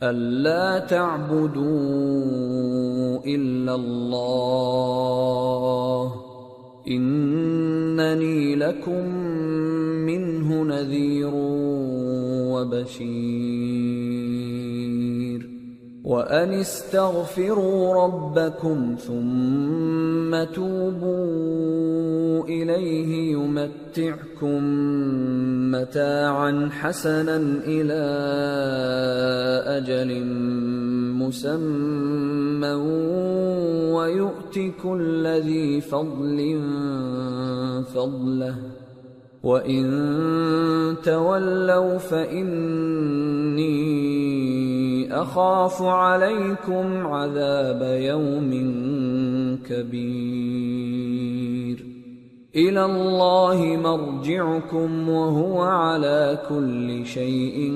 اللہ تعبدوا الا اللہ اننی لکم منہ نذیر و بشیر وأن استغفروا ربكم ثم توبوا إليه يمتعكم متاعا حسنا إلى أجل مسمى ويؤت كل ذي فضل وإن تولوا فإني أخاف عليكم عذاب يوم كبير إلى الله مرجعكم وهو على كل شيء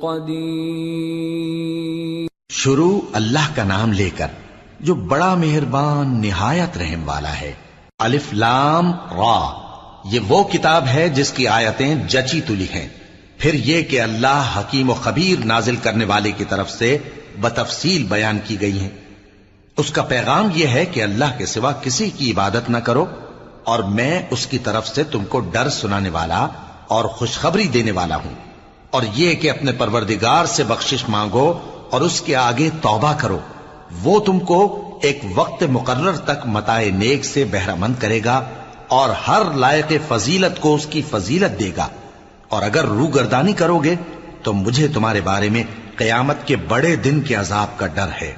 قدير شروع اللہ کا نام لے کر جو بڑا مہربان نہایت رحم والا ہے، الف لام را یہ وہ کتاب ہے جس کی آیتیں جچی تلی ہیں۔ پھر یہ کہ اللہ حکیم و خبیر نازل کرنے والے کی طرف سے بتفصیل بیان کی گئی ہیں۔ اس کا پیغام یہ ہے کہ اللہ کے سوا کسی کی عبادت نہ کرو اور میں اس کی طرف سے تم کو ڈر سنانے والا اور خوشخبری دینے والا ہوں۔ اور یہ کہ اپنے پروردگار سے بخشش مانگو اور اس کے آگے توبہ کرو۔ وہ تم کو ایک وقت مقرر تک متائے نیک سے بہرہ مند کرے گا۔ اور ہر لائق فضیلت کو اس کی فضیلت دے گا۔ اور اگر روگردانی کرو گے، تو مجھے تمہارے بارے میں قیامت کے بڑے دن کے عذاب کا ڈر ہے۔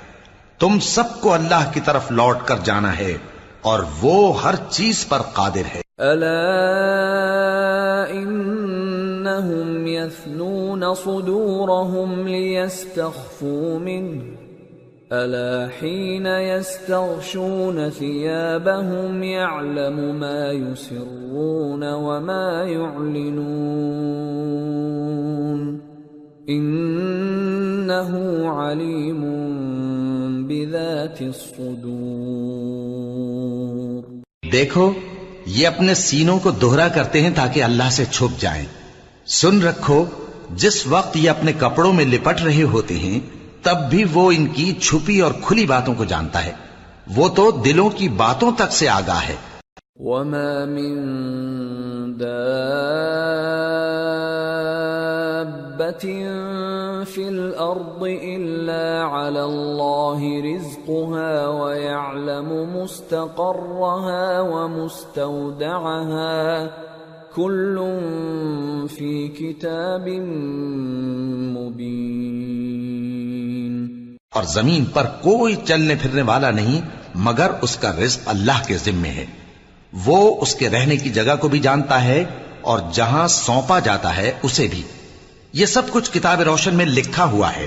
تم سب کو اللہ کی طرف لوٹ کر جانا ہے، اور وہ ہر چیز پر قادر ہے۔ ألا إنهم يثنون صدورهم ليستخفوا منه۔ ألا حين يستغشون ثيابهم يعلم ما يسرون وما يعلنون إنه عليم بذات الصدور دیکھو، یہ اپنے سینوں کو دوہرا کرتے ہیں تاکہ اللہ سے چھپ جائیں۔ سن رکھو، جس وقت یہ اپنے کپڑوں میں لپٹ رہے ہوتے ہیں تب بھی وہ ان کی چھپی اور کھلی باتوں کو جانتا ہے۔ وہ تو دلوں کی باتوں تک سے آگاہ ہے۔ وما من دابة في الأرض إلا على الله رزقها ويعلم مستقرها ومستودعها۔ كل في كتاب مبين اور زمین پر کوئی چلنے پھرنے والا نہیں، مگر اس کا رزق اللہ کے ذمے ہے۔ وہ اس کے رہنے کی جگہ کو بھی جانتا ہے اور جہاں سونپا جاتا ہے، اسے بھی۔ یہ سب کچھ کتاب روشن میں لکھا ہوا ہے۔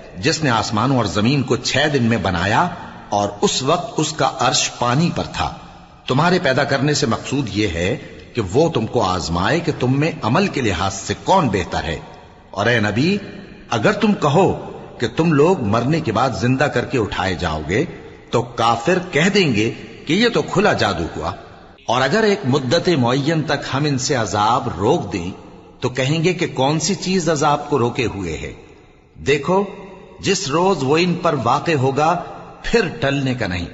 جس نے آسمانوں اور زمین کو چھ دن میں بنایا اور اس وقت اس کا عرش پانی پر تھا۔ تمہارے پیدا کرنے سے مقصود یہ ہے کہ وہ تم کو آزمائے کہ تم میں عمل کے لحاظ سے کون بہتر ہے۔ اور اے نبی، اگر تم کہو کہ تم لوگ مرنے کے بعد زندہ کر کے اٹھائے جاؤ گے، تو کافر کہہ دیں گے کہ یہ تو کھلا جادو ہوا۔ اور اگر ایک مدت معین تک ہم ان سے عذاب روک دیں، تو کہیں گے کہ کون سی چیز عذاب کو روکے ہوئے ہے؟ دیکھو جس روز وہ ان پر واقع ہوگا، پھر ٹلنے کا نہیں۔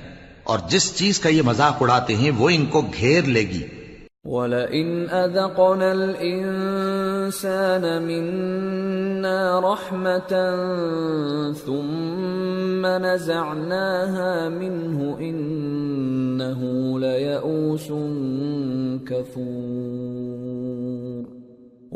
اور جس چیز کا یہ مذاق اڑاتے ہیں، وہ ان کو گھیر لے گی۔ وَلَئِنْ أَذَقْنَا الْإِنسَانَ مِنَّا رَحْمَةً ثُمَّ نَزَعْنَاهَا مِنْهُ إِنَّهُ لَيَئُوسٌ كَفُورٌ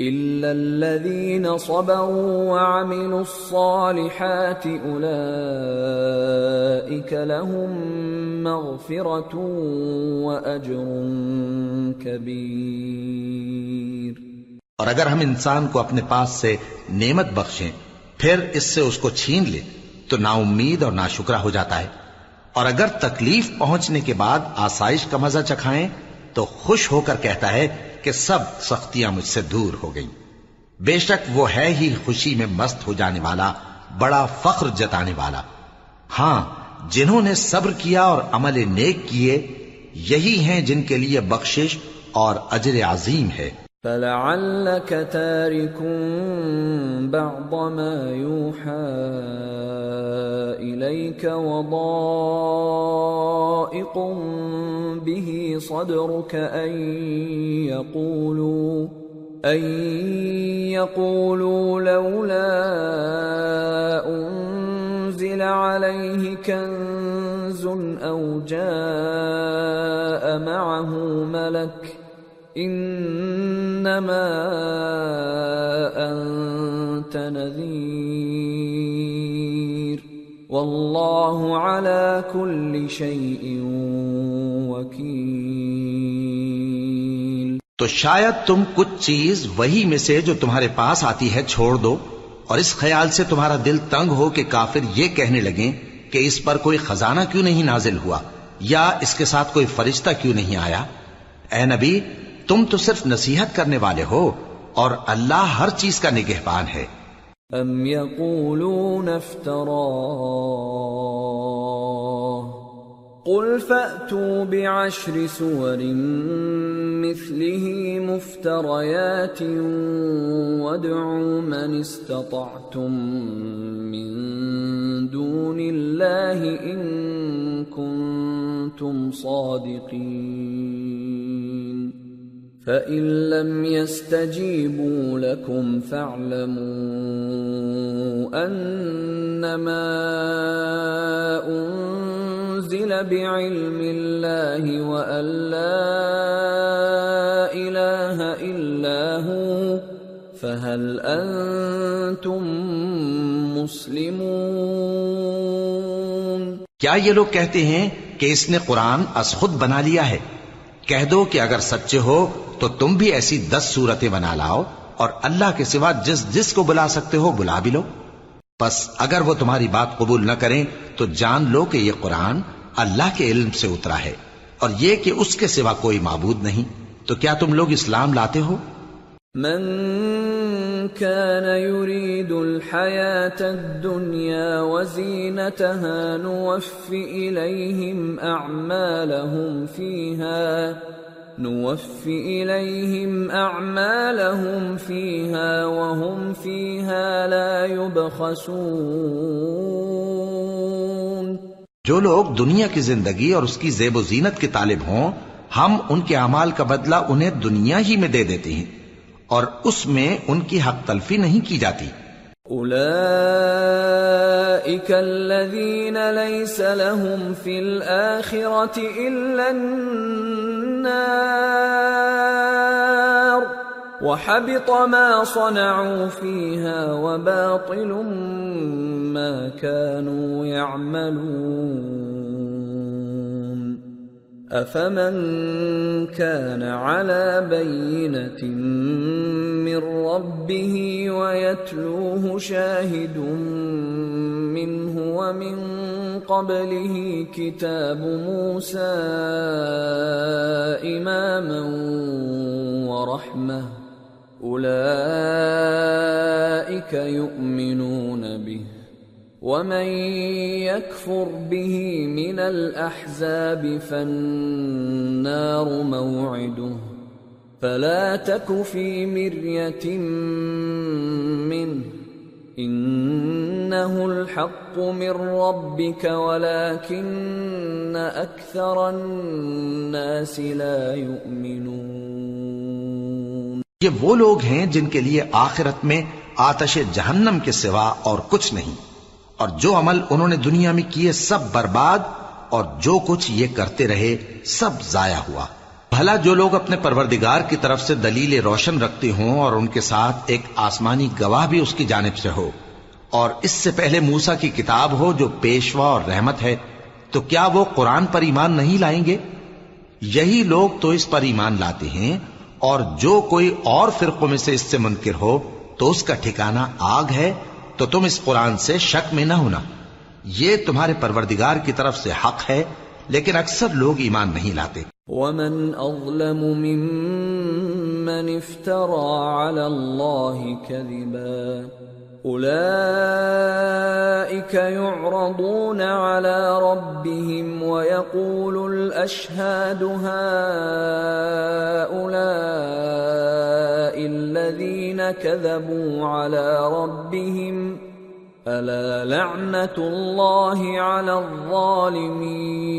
إِلَّا الَّذِينَ صَبَرُوا وَعَمِلُوا الصَّالِحَاتِ أُولَئِكَ لَهُم مَّغْفِرَةٌ وَأَجْرٌ كَبِيرٌ اور اگر ہم انسان کو اپنے پاس سے نعمت بخشیں، پھر اس سے اس کو چھین لے، تو نا امید اور نا شکرہ ہو جاتا ہے۔ اور اگر تکلیف پہنچنے کے بعد آسائش کا مزہ چکھائیں، تو خوش ہو کر کہتا ہے کہ سب سختیاں مجھ سے دور ہو گئیں۔ بے شک وہ ہے ہی خوشی میں مست ہو جانے والا، بڑا فخر جتانے والا۔ ہاں جنہوں نے صبر کیا اور عمل نیک کیے، یہی ہیں جن کے لیے بخشش اور اجر عظیم ہے۔ فَلَعَلَّكَ تَارِكٌ بَعْضَ مَا يُوحَى إِلَيْكَ وَضَائِقٌ بِهِ صَدْرُكَ أَن يَقُولُوا أَن يَقُولُوا لَوْلَا أُنزِلَ عَلَيْهِ كَنزٌ أَوْ جَاءَ مَعَهُ مَلَكٌ انما انت نذیر واللہ على كل شيء وکیل تو شاید تم کچھ چیز وہی میں سے جو تمہارے پاس آتی ہے چھوڑ دو، اور اس خیال سے تمہارا دل تنگ ہو کہ کافر یہ کہنے لگیں کہ اس پر کوئی خزانہ کیوں نہیں نازل ہوا، یا اس کے ساتھ کوئی فرشتہ کیوں نہیں آیا؟ اے نبی تم تو صرف نصیحت کرنے والے ہو اور اللہ ہر چیز کا نگہبان ہے۔ ام یقولون افتراه قل فأتوا بعشر سور مثله مفتريات وادعوا من استطعتم من دون الله إن كنتم صادقين۔ فَإِن لَّمْ يَسْتَجِيبُوا لَكُمْ فَاعْلَمُوا أَنَّمَا أُنزِلَ بِعِلْمِ اللَّهِ وَأَن لَّا إِلَٰهَ إِلَّا هُوَ فَهَلْ أَنتُم مُّسْلِمُونَ کیا یہ لوگ کہتے ہیں کہ اس نے قرآن از خود بنا لیا ہے؟ کہہ دو کہ اگر سچے ہو تو تم بھی ایسی دس صورتیں بنا لاؤ اور اللہ کے سوا جس جس کو بلا سکتے ہو بلا بھی لو۔ بس اگر وہ تمہاری بات قبول نہ کریں تو جان لو کہ یہ قرآن اللہ کے علم سے اترا ہے اور یہ کہ اس کے سوا کوئی معبود نہیں۔ تو کیا تم لوگ اسلام لاتے ہو؟ من كان يريد الحياة الدنيا وزينتها نوف إليهم أعمالهم فيها نوف إليهم أعمالهم فيها وهم فيها لا يبخسون۔ جو لوگ دنیا کی زندگی اور اس کی زیب و زینت کے طالب ہوں، ہم ان کے اعمال کا بدلہ انہیں دنیا ہی میں دے دیتے ہیں۔ اور اس میں ان کی حق تلفی نہیں کی جاتی۔ أولئك الذين ليس لهم في الآخرة إلا النار وحبط ما صنعوا فيها وباطل ما كانوا يعملون أفمن كان على بينة من ربه ويتلوه شاهد منه ومن قبله كتاب موسى إماما ورحمة أولئك يؤمنون به ومن يكفر به من الأحزاب فالنار موعده فلا تك في مرية منه إنه الحق من ربك ولكن أكثر الناس لا يؤمنون یہ وہ لوگ ہیں جن کے لیے آخرت میں آتش جہنم کے سوا اور کچھ نہیں۔ اور جو عمل انہوں نے دنیا میں کیے سب برباد اور جو کچھ یہ کرتے رہے سب ضائع ہوا۔ بھلا جو لوگ اپنے پروردگار کی طرف سے دلیل روشن رکھتے ہوں اور ان کے ساتھ ایک آسمانی گواہ بھی اس کی جانب سے ہو، اور اس سے پہلے موسا کی کتاب ہو جو پیشوا اور رحمت ہے، تو کیا وہ قرآن پر ایمان نہیں لائیں گے؟ یہی لوگ تو اس پر ایمان لاتے ہیں، اور جو کوئی اور فرقوں میں سے اس سے منکر ہو تو اس کا ٹھکانہ آگ ہے تو تم اس قرآن سے شک میں نہ ہونا۔ یہ تمہارے پروردگار کی طرف سے حق ہے، لیکن اکثر لوگ ایمان نہیں لاتے۔ ومن اظلم ممن افترى على الله كذبا۔ اولئك يعرضون على ربهم ويقول الاشهاد هؤلاء الذين كذبوا على ربهم الا لعنه الله على الظالمين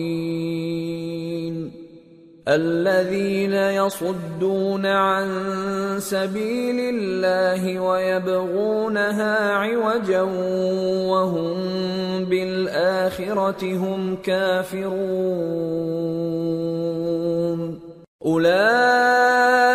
الذين يصدون عن سبيل الله ويبغونها عوجا وهم بالآخرة هم كافرون أولئك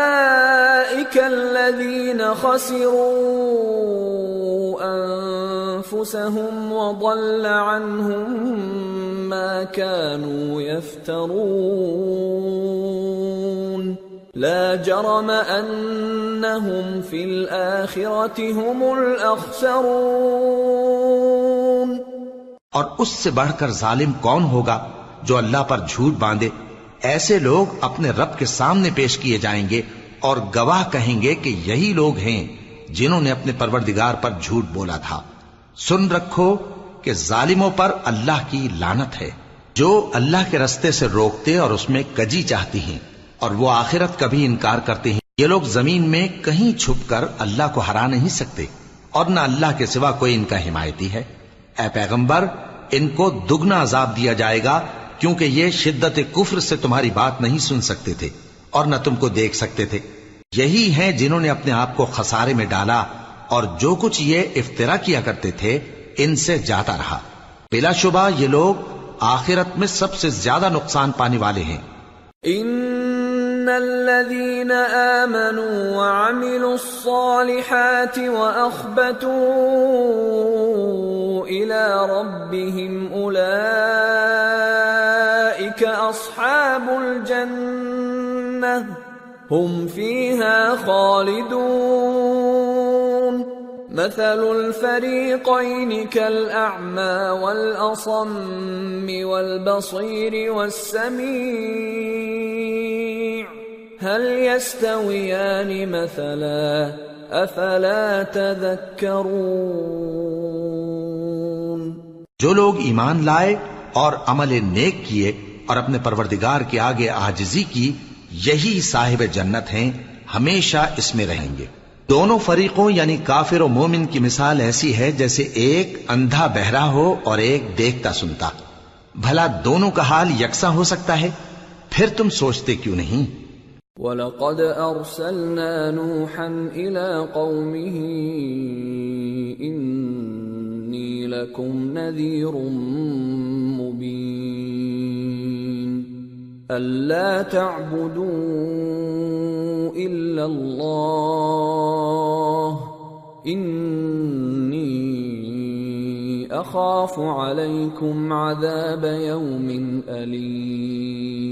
الذين خسروا أنفسهم وضل عنهم ما كانوا يفترون. لا جرم أنهم في الآخرة هم الأخسرون. اور اس سے بڑھ کر ظالم کون ہوگا جو اللہ پر جھوٹ باندھے؟ ایسے لوگ اپنے رب کے سامنے پیش کیے جائیں گے اور گواہ کہیں گے کہ یہی لوگ ہیں جنہوں نے اپنے پروردگار پر جھوٹ بولا تھا۔ سن رکھو کہ ظالموں پر اللہ کی لانت ہے۔ جو اللہ کے رستے سے روکتے اور اس میں کجی چاہتی ہیں اور وہ آخرت کا بھی انکار کرتے ہیں۔ یہ لوگ زمین میں کہیں چھپ کر اللہ کو ہرا نہیں سکتے اور نہ اللہ کے سوا کوئی ان کا حمایتی ہے۔ اے پیغمبر، ان کو دگنا عذاب دیا جائے گا کیونکہ یہ شدت کفر سے تمہاری بات نہیں سن سکتے تھے۔ اور نہ تم کو دیکھ سکتے تھے۔ یہی ہیں جنہوں نے اپنے آپ کو خسارے میں ڈالا اور جو کچھ یہ افطرا کیا کرتے تھے، ان سے جاتا رہا۔ بلا شبہ یہ لوگ آخرت میں سب سے زیادہ نقصان پانے والے ہیں۔ ان الذين امنوا وعملوا الصالحات واخبتوا الى ربهم اولئك اصحاب الجنه هم فيها خالدون. مثل الفريقين كالأعمى والأصم والبصير والسميع. هل يستويان مثلا افلا تذکرون جو لوگ ایمان لائے اور عمل نیک کیے اور اپنے پروردگار کے آگے آجزی کی یہی صاحب جنت ہیں، ہمیشہ اس میں رہیں گے۔ دونوں فریقوں یعنی کافر و مومن کی مثال ایسی ہے جیسے ایک اندھا بہرا ہو اور ایک دیکھتا سنتا۔ بھلا دونوں کا حال یکساں ہو سکتا ہے؟ پھر تم سوچتے کیوں نہیں؟ وَلَقَدْ أَرْسَلْنَا نُوحًا إِلَىٰ قَوْمِهِ إِنِّي لَكُمْ نَذِيرٌ مُّبِينٌ اللہ تعبدوا الا اللہ انی اخاف علیکم عذاب یوم علیم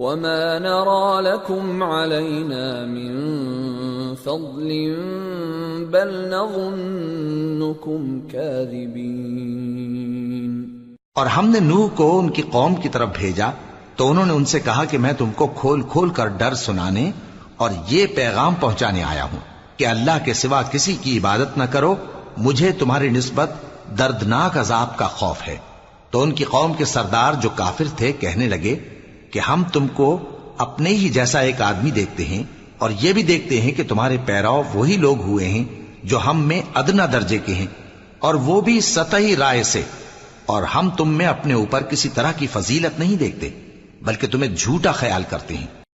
وما نرى لكم علينا من فضل بل نظنكم كاذبين اور ہم نے نوح کو ان کی قوم کی طرف بھیجا تو انہوں نے ان سے کہا کہ میں تم کو کھول کھول کر ڈر سنانے اور یہ پیغام پہنچانے آیا ہوں کہ اللہ کے سوا کسی کی عبادت نہ کرو، مجھے تمہاری نسبت دردناک عذاب کا خوف ہے۔ تو ان کی قوم کے سردار جو کافر تھے کہنے لگے کہ ہم تم کو اپنے ہی جیسا ایک آدمی دیکھتے ہیں اور یہ بھی دیکھتے ہیں کہ تمہارے پیراؤ وہی لوگ ہوئے ہیں جو ہم میں ادنا درجے کے ہیں اور وہ بھی سطحی رائے سے اور ہم تم میں اپنے اوپر کسی طرح کی فضیلت نہیں دیکھتے بلکہ تمہیں جھوٹا خیال کرتے ہیں۔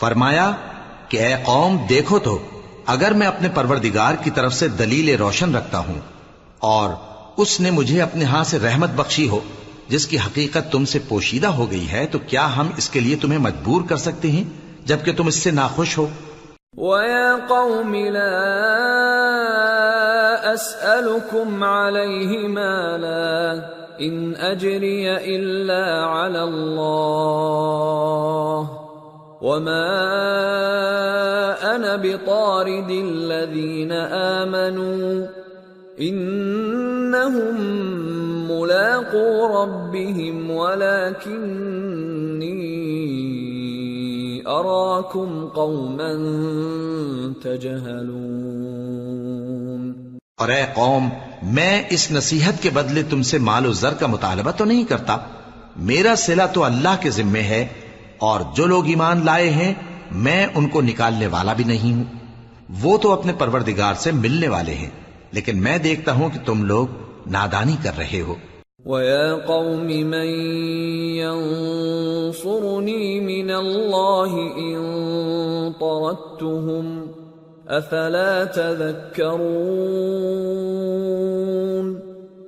فرمایا کہ اے قوم، دیکھو تو، اگر میں اپنے پروردگار کی طرف سے دلیل روشن رکھتا ہوں اور اس نے مجھے اپنے ہاں سے رحمت بخشی ہو، جس کی حقیقت تم سے پوشیدہ ہو گئی ہے، تو کیا ہم اس کے لیے تمہیں مجبور کر سکتے ہیں، جبکہ تم اس سے ناخوش ہو؟ وَيَا قَوْمِ لَا أَسْأَلُكُمْ عَلَيْهِ مَالًا إِنْ أَجْرِيَ إِلَّا عَلَى اللَّهِ وَمَا أَنَا بِطَارِدِ الَّذِينَ آمَنُوا إِنَّهُمْ مُلَاقُو رَبِّهِمْ وَلَكِنِّي أَرَاكُمْ قَوْمًا تَجْهَلُونَ اور اے قوم، میں اس نصیحت کے بدلے تم سے مال و زر کا مطالبہ تو نہیں کرتا۔ میرا سلا تو اللہ کے ذمے ہے۔ اور جو لوگ ایمان لائے ہیں، میں ان کو نکالنے والا بھی نہیں ہوں۔ وہ تو اپنے پروردگار سے ملنے والے ہیں، لیکن میں دیکھتا ہوں کہ تم لوگ نادانی کر رہے ہو۔ وَيَا قَوْمِ مَن يَنصُرُنِي مِنَ اللَّهِ إِن طَرَدتُّهُمْ أَفَلَا تَذَكَّرُونَ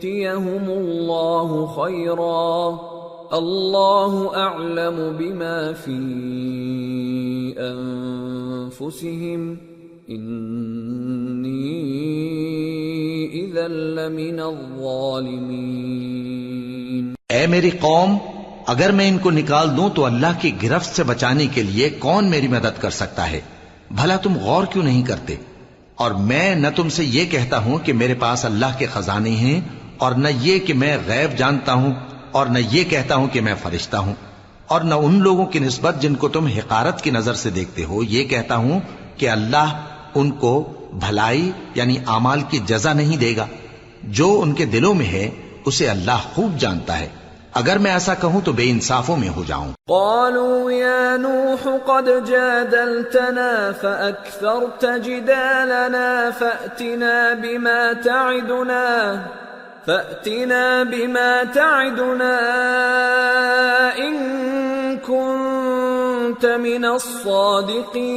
يُؤْتِيَهُمُ اللَّهُ خَيْرًا اللَّهُ أَعْلَمُ بِمَا فِي أَنفُسِهِمْ إِنِّي إِذًا لَّمِنَ الظَّالِمِينَ اے میری قوم، اگر میں ان کو نکال دوں تو اللہ کی گرفت سے بچانے کے لیے کون میری مدد کر سکتا ہے؟ بھلا تم غور کیوں نہیں کرتے؟ اور میں نہ تم سے یہ کہتا ہوں کہ میرے پاس اللہ کے خزانے ہیں اور نہ یہ کہ میں غیب جانتا ہوں اور نہ یہ کہتا ہوں کہ میں فرشتہ ہوں اور نہ ان لوگوں کی نسبت جن کو تم حقارت کی نظر سے دیکھتے ہو، یہ کہتا ہوں کہ اللہ ان کو بھلائی یعنی اعمال کی جزا نہیں دے گا۔ جو ان کے دلوں میں ہے، اسے اللہ خوب جانتا ہے۔ اگر میں ایسا کہوں تو بے انصافوں میں ہو جاؤں۔ قالوا يا نوح قد جادلتنا فأكثرت جدالنا فأتنا بما تعدنا۔ فأتنا بما تعدنا إن كنت من الصادقين.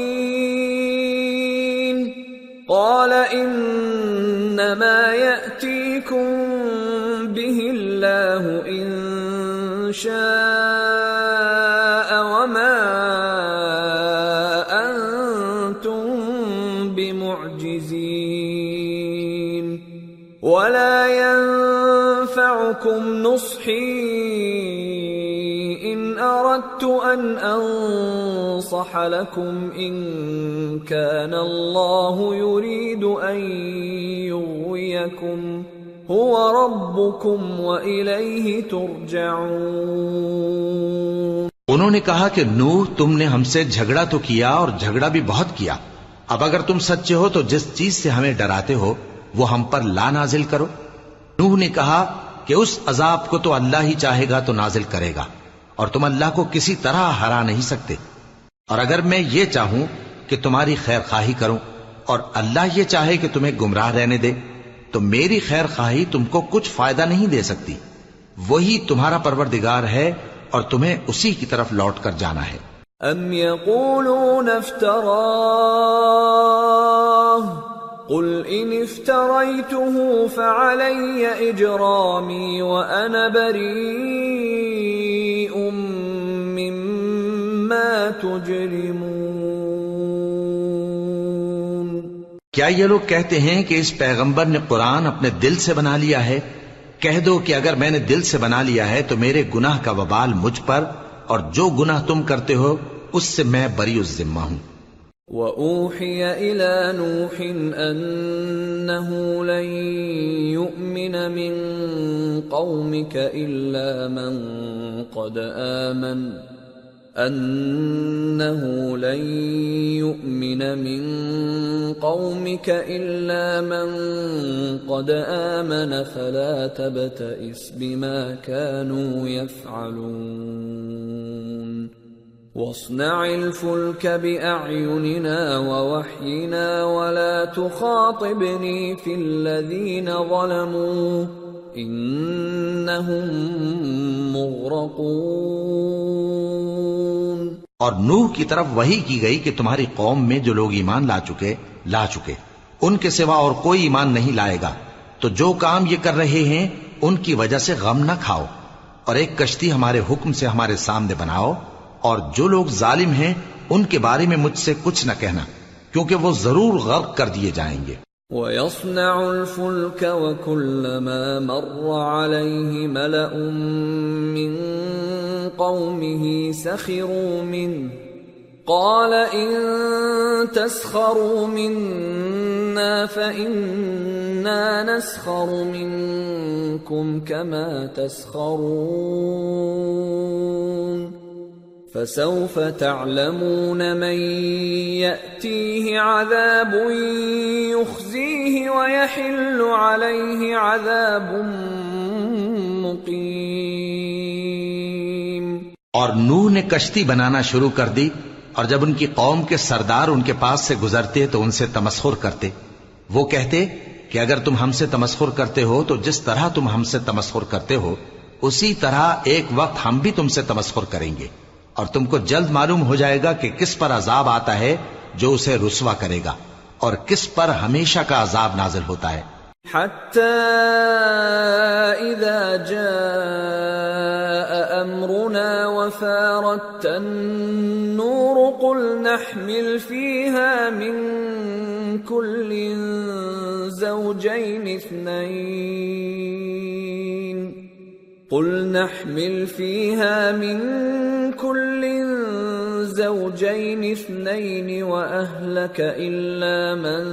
قال إنما يأتيكم به الله إن شاء. نصحي إن أردت أن أنصح لكم إن كان الله يريد أن يغويكم هو ربكم وإليه ترجعون. انہوں نے کہا کہ نوح، تم نے ہم سے جھگڑا تو کیا اور جھگڑا بھی بہت کیا۔ اب اگر تم سچے ہو تو جس چیز سے ہمیں ڈراتے ہو، وہ ہم پر لا نازل کرو۔ نوح نے کہا کہ اس عذاب کو تو اللہ ہی چاہے گا تو نازل کرے گا، اور تم اللہ کو کسی طرح ہرا نہیں سکتے۔ اور اگر میں یہ چاہوں کہ تمہاری خیر خواہی کروں، اور اللہ یہ چاہے کہ تمہیں گمراہ رہنے دے، تو میری خیر خواہی تم کو کچھ فائدہ نہیں دے سکتی۔ وہی تمہارا پروردگار ہے اور تمہیں اسی کی طرف لوٹ کر جانا ہے۔ ام قل ان افتريته فعلي اجرامي وانا بريء مما تجرمون کیا یہ لوگ کہتے ہیں کہ اس پیغمبر نے قرآن اپنے دل سے بنا لیا ہے؟ کہہ دو کہ اگر میں نے دل سے بنا لیا ہے تو میرے گناہ کا وبال مجھ پر اور جو گناہ تم کرتے ہو، اس سے میں بری الذمہ ہوں۔ وَأُوحِيَ إِلَى نُوحٍ أَنَّهُ لَن يُؤْمِنَ مِن قَوْمِكَ إِلَّا مَن قَدْ آمَنَ أَنَّهُ لَن يُؤْمِنَ مِن قَوْمِكَ إِلَّا مَن قَدْ آمَنَ فَلَا تَبْتَئِسْ بِمَا كَانُوا يَفْعَلُونَ واصنع الفلك بأعيننا ووحينا ولا تخاطبني في الذين ظلموا إنهم مغرقون. اور نوح کی طرف وہی کی گئی کہ تمہاری قوم میں جو لوگ ایمان لا چکے لا چکے۔ ان کے سوا اور کوئی ایمان نہیں لائے گا۔ تو جو کام یہ کر رہے ہیں، ان کی وجہ سے غم نہ کھاؤ۔ اور ایک کشتی ہمارے حکم سے ہمارے سامنے بناؤ۔ اور جو لوگ ظالم ہیں، ان کے بارے میں مجھ سے کچھ نہ کہنا، کیونکہ وہ ضرور غرق کر دیے جائیں گے۔ ويصنع الفلك وكلما مر عليه ملأ من قومه سخروا منه قال إن تسخروا منا فإنا نسخر منكم كما تسخرون فسوف تعلمون من يأتيه عذاب يخزيه ويحل عليه عذاب مقيم. اور نوح نے کشتی بنانا شروع کر دی اور جب ان کی قوم کے سردار ان کے پاس سے گزرتے تو ان سے تمسخر کرتے۔ وہ کہتے کہ اگر تم ہم سے تمسخر کرتے ہو تو جس طرح تم ہم سے تمسخر کرتے ہو، اسی طرح ایک وقت ہم بھی تم سے تمسخر کریں گے۔ اور تم کو جلد معلوم ہو جائے گا کہ کس پر عذاب آتا ہے جو اسے رسوا کرے گا اور کس پر ہمیشہ کا عذاب نازل ہوتا ہے۔ حتى إذا جاء أمرنا وفارت النور قل نحمل فيها من كل زوجين اثنين. قل نحمل فيها من كل زوجين اثنين وأهلك إلا من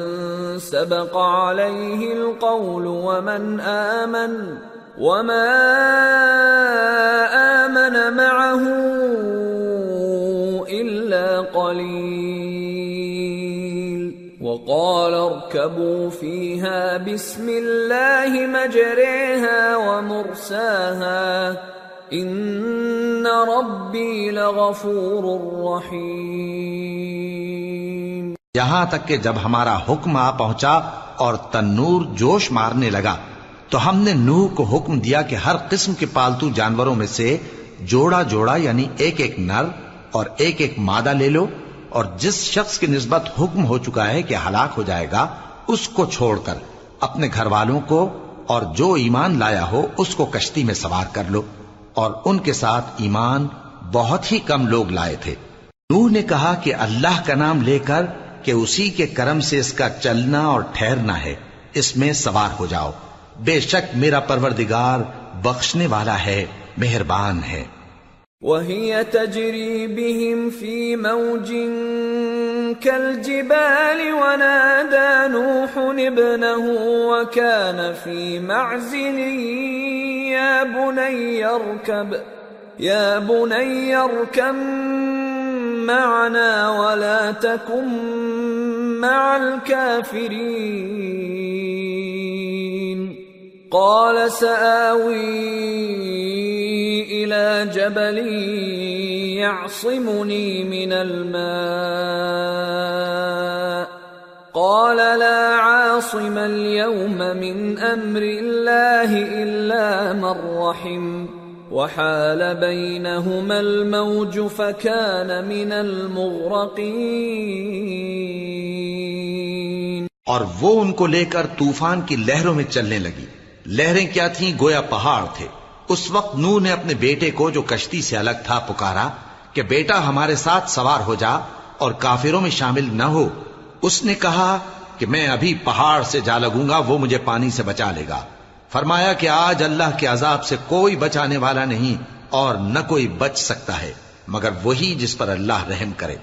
سبق عليه القول ومن آمن وما آمن معه إلا قليل فاركبوا فيها بسم الله مجريها ومرساها ان ربي لغفور رحيم یہاں تک کہ جب ہمارا حکم آ پہنچا اور تنور جوش مارنے لگا تو ہم نے نوح کو حکم دیا کہ ہر قسم کے پالتو جانوروں میں سے جوڑا جوڑا یعنی ایک ایک نر اور ایک ایک مادہ لے لو اور جس شخص کی نسبت حکم ہو چکا ہے کہ ہلاک ہو جائے گا، اس کو چھوڑ کر، اپنے گھر والوں کو اور جو ایمان لایا ہو، اس کو کشتی میں سوار کر لو۔ اور ان کے ساتھ ایمان بہت ہی کم لوگ لائے تھے۔ نوح نے کہا کہ اللہ کا نام لے کر کہ اسی کے کرم سے اس کا چلنا اور ٹھہرنا ہے۔ اس میں سوار ہو جاؤ۔ بے شک میرا پروردگار بخشنے والا ہے، مہربان ہے۔ وهي تجري بهم في موج كالجبال ونادى نوح ابنه وكان في معزل، يا بني اركب، يا بني اركب معنا ولا تكن مع الكافرين. قال سآوي إلى جبل يعصمني من الماء. قال لا عاصم اليوم من أمر الله إلا من رحم. وحال بينهما الموج فكان من المغرقين. اور وہ ان کو لے کر طوفان کی لہروں میں چلنے لگی. لہریں کیا تھیں؟ گویا پہاڑ تھے. اس وقت نو نے اپنے بیٹے کو جو کشتی سے الگ تھا پکارا کہ بیٹا ہمارے ساتھ سوار ہو جا اور کافروں میں شامل نہ ہو، اس نے کہا کہ میں ابھی پہاڑ سے جا لگوں گا، وہ مجھے پانی سے بچا لے گا۔ فرمایا کہ آج اللہ کے عذاب سے کوئی بچانے والا نہیں اور نہ کوئی بچ سکتا ہے، مگر وہی جس پر اللہ رحم کرے۔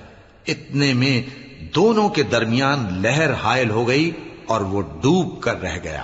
اتنے میں دونوں کے درمیان لہر حائل ہو گئی اور وہ ڈوب کر رہ گیا۔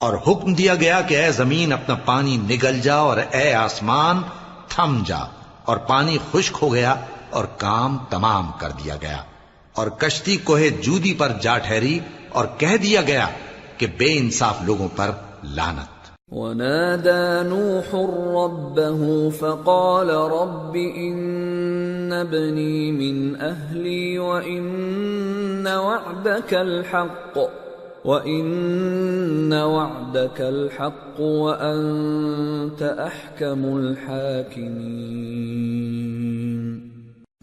اور حکم دیا گیا کہ اے زمین اپنا پانی نگل جا اور اے آسمان تھم جا اور پانی خشک ہو گیا اور کام تمام کر دیا گیا اور کشتی کوہ جودی پر جا ٹھہری اور کہہ دیا گیا کہ بے انصاف لوگوں پر لانت ونادى نوح ربه فقال رب إن ابني من أهلي وإن وعدك الحق۔ وَإِنَّ وَعْدَكَ الْحَقُّ وَأَنْتَ أَحْكَمُ الْحَاكِمِينَ.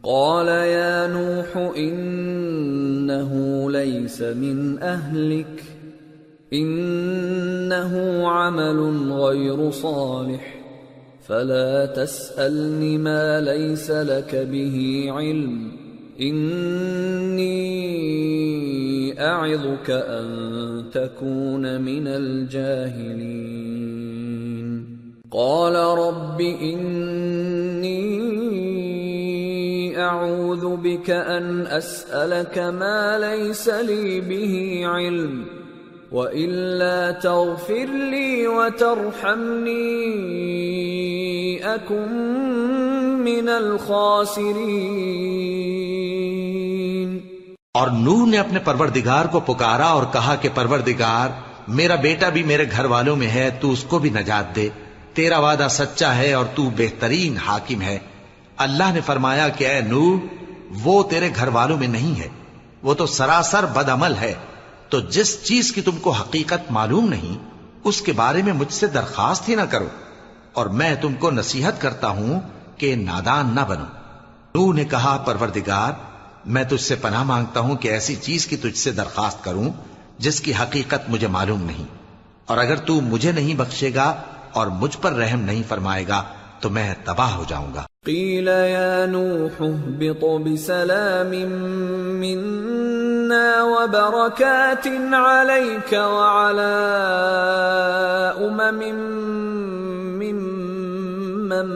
قَالَ يَا نُوحُ إِنَّهُ لَيْسَ مِنْ أَهْلِكَ. إِنَّهُ عَمَلٌ غَيْرُ صَالِحٍ. فَلَا تَسْأَلْنِ مَا لَيْسَ لَكَ بِهِ عِلْمٌ. انی اعظک ان تکون من الجاہلین قال رب انی اعوذ بك ان أسألك ما ليس لی به علم. وإلا تغفر لي وترحمني أكن من الخاسرين اور نوح نے اپنے پروردگار کو پکارا اور کہا کہ پروردگار، میرا بیٹا بھی میرے گھر والوں میں ہے، تو اس کو بھی نجات دے۔ تیرا وعدہ سچا ہے اور تو بہترین حاکم ہے۔ اللہ نے فرمایا کہ اے نوح وہ تیرے گھر والوں میں نہیں ہے۔ وہ تو سراسر بد عمل ہے۔ تو جس چیز کی تم کو حقیقت معلوم نہیں، اس کے بارے میں مجھ سے درخواست ہی نہ کرو۔ اور میں تم کو نصیحت کرتا ہوں کہ نادان نہ بنو۔ نوح نے کہا، پروردگار، میں تجھ سے پناہ مانگتا ہوں کہ ایسی چیز کی تجھ سے درخواست کروں جس کی حقیقت مجھے معلوم نہیں۔ اور اگر تو مجھے نہیں بخشے گا اور مجھ پر رحم نہیں فرمائے گا تو میں تباہ ہو جاؤں گا۔ قيل يا نوح اهبط بسلام منا وبركات عليك وعلى أمم ممن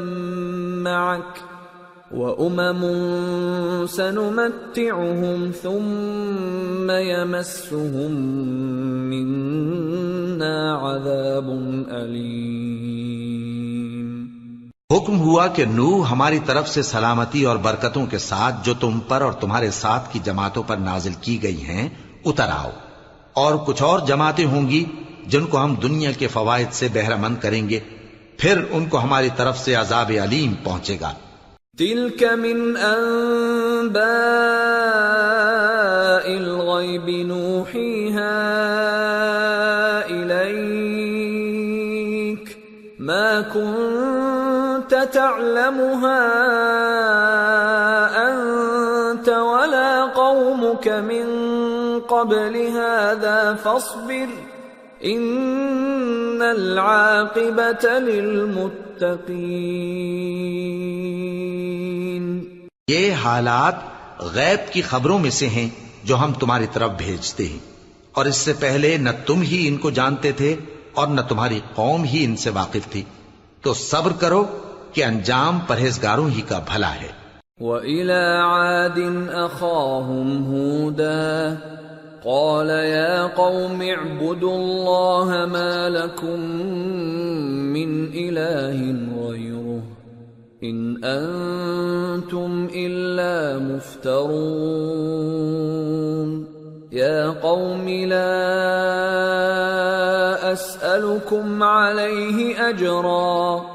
معك وأمم سنمتعهم ثم يمسهم منا عذاب أليم حکم ہوا کہ نو ہماری طرف سے سلامتی اور برکتوں کے ساتھ جو تم پر اور تمہارے ساتھ کی جماعتوں پر نازل کی گئی ہیں، اتر آؤ۔ اور کچھ اور جماعتیں ہوں گی، جن کو ہم دنیا کے فوائد سے بہرہ مند کریں گے، پھر ان کو ہماری طرف سے عذاب علیم پہنچے گا۔ تلك من أنباء الغيب نوحيها تعلمها أنت ولا قومك من قبل هذا فاصبر إن العاقبة للمتقين یہ حالات غیب کی خبروں میں سے ہیں جو ہم تمہاری طرف بھیجتے ہیں۔ اور اس سے پہلے نہ تم ہی ان کو جانتے تھے اور نہ تمہاری قوم ہی ان سے واقف تھی۔ تو صبر کرو کہ انجام پرہیزگاروں ہی کا بھلا ہے۔ وَإِلَى عَادٍ أَخَاهُمْ هُودًا قَالَ يَا قَوْمِ اعْبُدُوا اللَّهَ مَا لَكُمْ مِنْ إِلَٰهٍ غَيْرُهُ إِنْ أَنْتُمْ إِلَّا مُفْتَرُونَ يَا قَوْمِ لَا أَسْأَلُكُمْ عَلَيْهِ أَجْرًا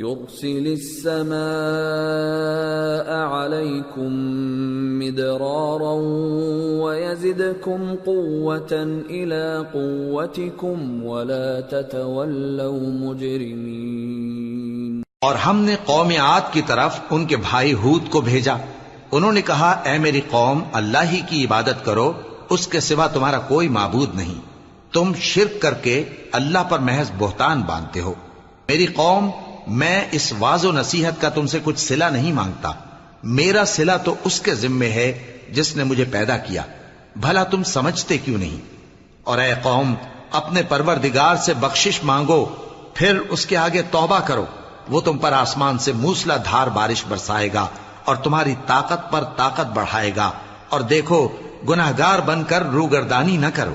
يرسل السماء عليكم مدرارا ويزدكم قوة إلى قوتكم ولا تتولوا مجرمين. اور ہم نے قوم عاد کی طرف ان کے بھائی ہود کو بھیجا۔ انہوں نے کہا، اے میری قوم، اللہ ہی کی عبادت کرو، اس کے سوا تمہارا کوئی معبود نہیں۔ تم شرک کر کے اللہ پر محض بہتان باندھتے ہو۔ میری قوم میں اس واض و نصیحت کا تم سے کچھ صلہ نہیں مانگتا۔ میرا صلہ تو اس کے ذمے ہے جس نے مجھے پیدا کیا۔ بھلا تم سمجھتے کیوں نہیں؟ اور اے قوم، اپنے پروردگار سے بخشش مانگو، پھر اس کے آگے توبہ کرو۔ وہ تم پر آسمان سے موسلا دھار بارش برسائے گا اور تمہاری طاقت پر طاقت بڑھائے گا۔ اور دیکھو، گناہگار بن کر روگردانی نہ کرو۔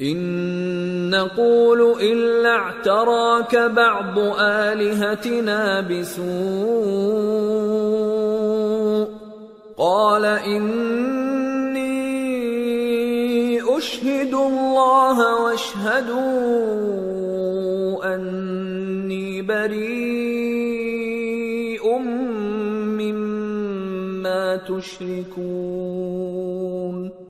إن نقول إلا اعتراك بعض آلهتنا بسوء قال إني الله واشهدوا أني بريء مما تشركون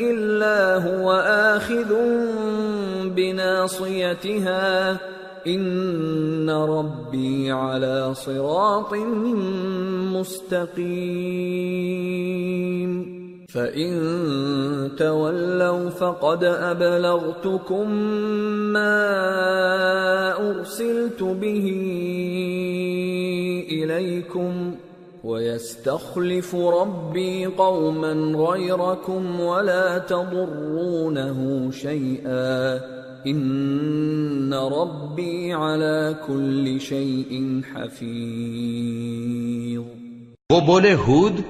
إلا هو آخذ بناصيتها إن ربي على صراط مستقيم فَإِن تَوَلَّوْا فَقَدْ أَبْلَغْتُكُمْ مَا أُرْسِلْتُ بِهِ إِلَيْكُمْ وَيَسْتَخْلِفُ رَبِّي قَوْمًا غَيْرَكُمْ وَلَا تَضُرُّونَهُ شَيْئًا. إِنَّ رَبِّي عَلَى كُلِّ شَيْءٍ حَفِيظٌ. وہ بولے، ہود،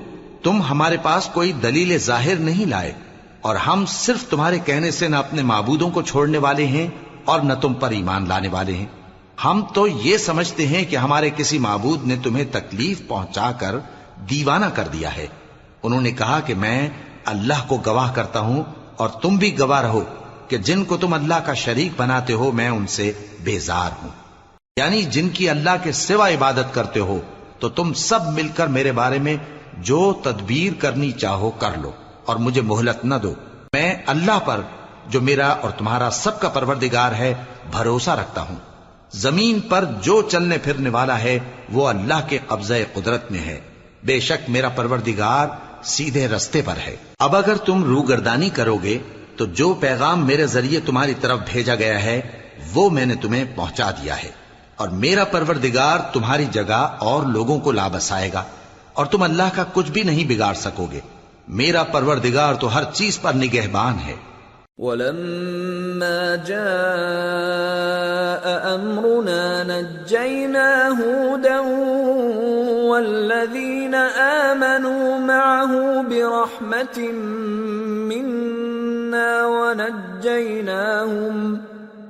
تم ہمارے پاس کوئی دلیل ظاہر نہیں لائے، اور ہم صرف تمہارے کہنے سے نہ اپنے معبودوں کو چھوڑنے والے ہیں، اور نہ تم پر ایمان لانے والے ہیں۔ ہم تو یہ سمجھتے ہیں کہ ہمارے کسی معبود نے تمہیں تکلیف پہنچا کر دیوانہ کر دیا ہے۔ انہوں نے کہا کہ میں اللہ کو گواہ کرتا ہوں اور تم بھی گواہ رہو کہ جن کو تم اللہ کا شریک بناتے ہو میں ان سے بیزار ہوں۔ یعنی جن کی اللہ کے سوا عبادت کرتے ہو تو تم سب مل کر میرے بارے میں جو تدبیر کرنی چاہو کر لو اور مجھے مہلت نہ دو۔ میں اللہ پر جو میرا اور تمہارا سب کا پروردگار ہے، بھروسہ رکھتا ہوں۔ زمین پر جو چلنے پھرنے والا ہے، وہ اللہ کے قبضہ قدرت میں ہے۔ بے شک میرا پروردگار سیدھے رستے پر ہے۔ اب اگر تم روگردانی کرو گے، تو جو پیغام میرے ذریعے تمہاری طرف بھیجا گیا ہے، وہ میں نے تمہیں پہنچا دیا ہے۔ اور میرا پروردگار تمہاری جگہ اور لوگوں کو لا بسائے گا، اور تم اللہ کا کچھ بھی نہیں بگاڑ سکو گے۔ میرا پروردگار تو ہر چیز پر نگہبان ہے۔ ولما جاء امرنا نجينا هودا والذين امنوا معه برحمه منا ونجيناهم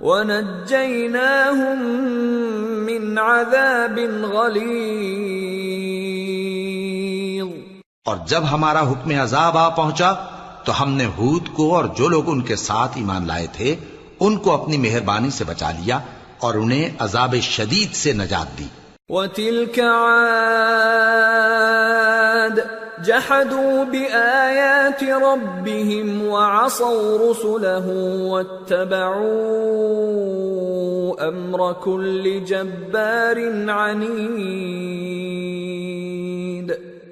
ونجيناهم من عذاب غليظ. اور جب ہمارا حکم عذاب آ پہنچا تو ہم نے ہود کو اور جو لوگ ان کے ساتھ ایمان لائے تھے، ان کو اپنی مہربانی سے بچا لیا اور انہیں عذاب شدید سے نجات دی۔ وَتِلْكَ عَادٌ جَحَدُوا بِآيَاتِ رَبِّهِمْ وَعَصَوْا رُسُلَهُ وَاتَّبَعُوا أَمْرَ كُلِّ جَبَّارٍ عَنِيدٍ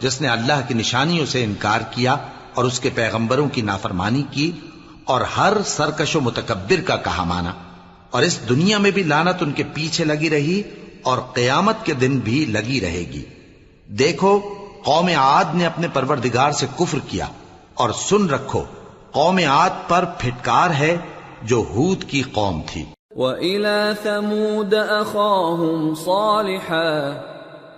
جس نے اللہ کی نشانیوں سے انکار کیا اور اس کے پیغمبروں کی نافرمانی کی اور ہر سرکش و متکبر کا کہا مانا۔ اور اس دنیا میں بھی لانت ان کے پیچھے لگی رہی اور قیامت کے دن بھی لگی رہے گی۔ دیکھو، قوم عاد نے اپنے پروردگار سے کفر کیا اور سن رکھو، قوم عاد پر پھٹکار ہے جو ہود کی قوم تھی۔ وَإِلَى ثَمُودَ أَخَاهُمْ صَالِحًا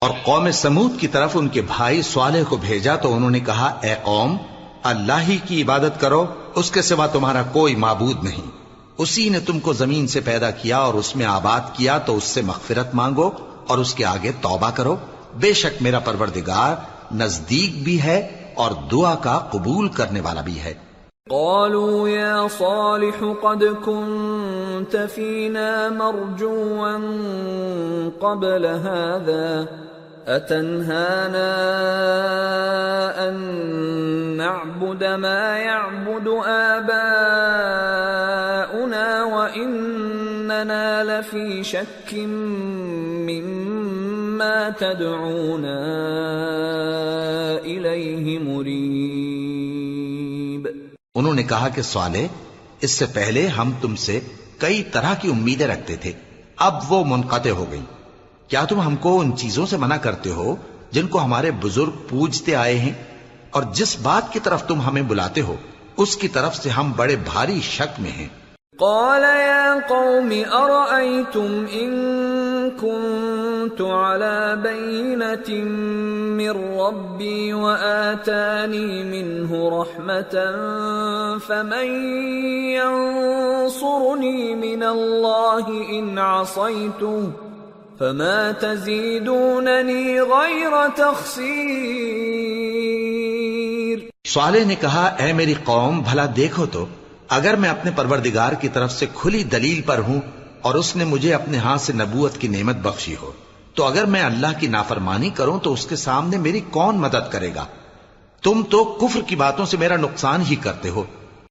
اور قوم سمود کی طرف ان کے بھائی صالح کو بھیجا تو انہوں نے کہا، اے قوم، اللہ ہی کی عبادت کرو، اس کے سوا تمہارا کوئی معبود نہیں۔ اسی نے تم کو زمین سے پیدا کیا اور اس میں آباد کیا تو اس سے مغفرت مانگو اور اس کے آگے توبہ کرو۔ بے شک میرا پروردگار نزدیک بھی ہے اور دعا کا قبول کرنے والا بھی ہے۔ قالوا يا صالح قد كنت فينا مرجوا قبل هذا۔ أتنهانا أن نعبد ما يعبد آباؤنا وإننا لفي شك مما تدعونا إليه مريب. انہوں نے کہا کہ صالح اس سے پہلے ہم تم سے کئی طرح کی امیدیں رکھتے تھے، اب وہ منقطع ہو گئی کیا تم ہم کو ان چیزوں سے منع کرتے ہو جن کو ہمارے بزرگ پوجتے آئے ہیں؟ اور جس بات کی طرف تم ہمیں بلاتے ہو، اس کی طرف سے ہم بڑے بھاری شک میں ہیں۔ قال يا قوم، أرأيتم إن كنت على بينة من ربي وآتاني منه رحمة فمن ينصرني من الله إن عصيته؟ فما تزيدونني غير تخسير سوالے نے کہا، اے میری قوم، بھلا دیکھو تو، اگر میں اپنے پروردگار کی طرف سے کھلی دلیل پر ہوں اور اس نے مجھے اپنے ہاتھ سے نبوت کی نعمت بخشی ہو، تو اگر میں اللہ کی نافرمانی کروں تو اس کے سامنے میری کون مدد کرے گا؟ تم تو کفر کی باتوں سے میرا نقصان ہی کرتے ہو۔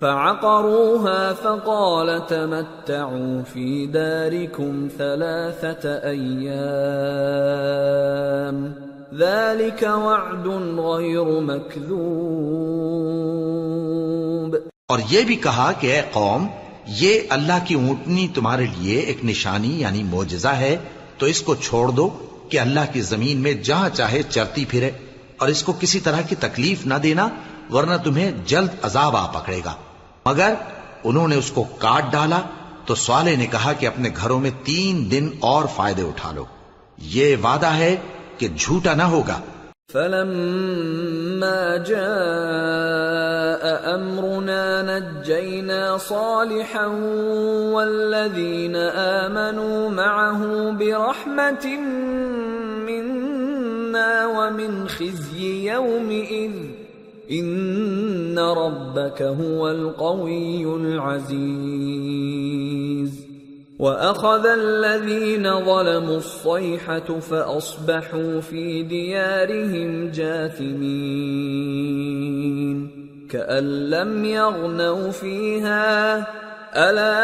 فعقروها فقال تمتعوا في داركم ثلاثة أيام. ذلك وعد غیر مکذوب اور یہ بھی کہا کہ اے قوم، یہ اللہ کی اونٹنی تمہارے لیے ایک نشانی یعنی معجزہ ہے، تو اس کو چھوڑ دو کہ اللہ کی زمین میں جہاں چاہے چرتی پھرے اور اس کو کسی طرح کی تکلیف نہ دینا، ورنہ تمہیں جلد عذاب آ پکڑے گا۔ مگر انہوں نے اس کو کاٹ ڈالا تو سوالے نے کہا کہ اپنے گھروں میں تین دن اور فائدے اٹھا لو۔ یہ وعدہ ہے کہ جھوٹا نہ ہوگا۔ فلما جاء امرنا نجينا صالحا والذين امنوا معه برحمه منا ومن خزي يومئذ ان ربك هو القوي العزيز. وَأَخَذَ الَّذِينَ ظَلَمُوا الصَّيْحَةُ فَأَصْبَحُوا فِي دِيَارِهِمْ جَاثِمِينَ. كَأَن لَّمْ يَغْنَوْا فِيهَا أَلَا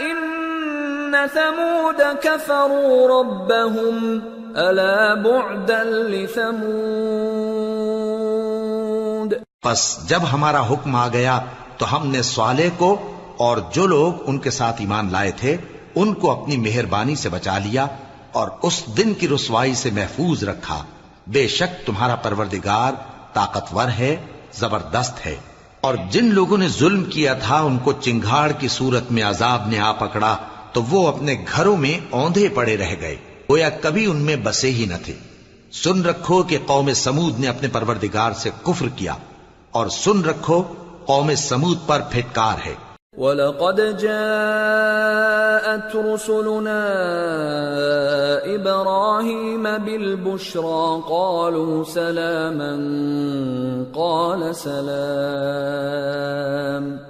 إِنَّ ثَمُودَ كَفَرُوا رَبَّهُمْ أَلَا بُعْدًا لِثَمُودَ پس جب ہمارا حکم آ گیا تو ہم نے صالح کو اور جو لوگ ان کے ساتھ ایمان لائے تھے، ان کو اپنی مہربانی سے بچا لیا اور اس دن کی رسوائی سے محفوظ رکھا۔ بے شک تمہارا پروردگار طاقتور ہے، زبردست ہے۔ اور جن لوگوں نے ظلم کیا تھا، ان کو چنگاڑ کی صورت میں عذاب نے آ پکڑا، تو وہ اپنے گھروں میں اوندھے پڑے رہ گئے۔ گویا کبھی ان میں بسے ہی نہ تھے۔ سن رکھو کہ قوم سمود نے اپنے پروردگار سے کفر کیا اور سن رکھو قوم سمود پر پھٹکار ہے۔ وَلَقَدْ جَاءَتْ رُسُلُنَا إِبْرَاهِيمَ بِالْبُشْرَى قَالُوا سَلَامًا، قَالَ سَلَامٌ۔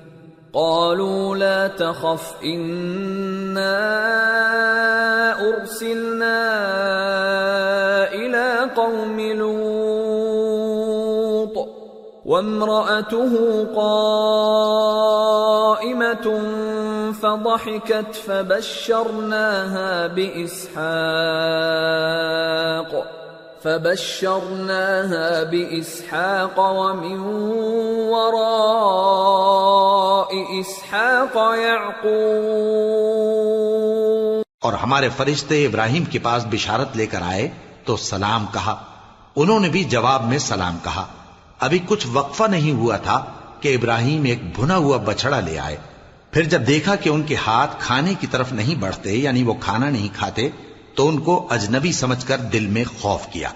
قالوا لا تخف انا ارسلنا الى قوم لوط وامراته قائمه فضحكت فبشرناها بإسحاق. فبشرناها بإسحاق ومن وراء إسحاق يعقوب. اور ہمارے فرشتے ابراہیم کے پاس بشارت لے کر آئے تو سلام کہا۔ انہوں نے بھی جواب میں سلام کہا۔ ابھی کچھ وقفہ نہیں ہوا تھا کہ ابراہیم ایک بھنا ہوا بچڑا لے آئے۔ پھر جب دیکھا کہ ان کے ہاتھ کھانے کی طرف نہیں بڑھتے یعنی وہ کھانا نہیں کھاتے تو ان کو اجنبی سمجھ کر دل میں خوف کیا۔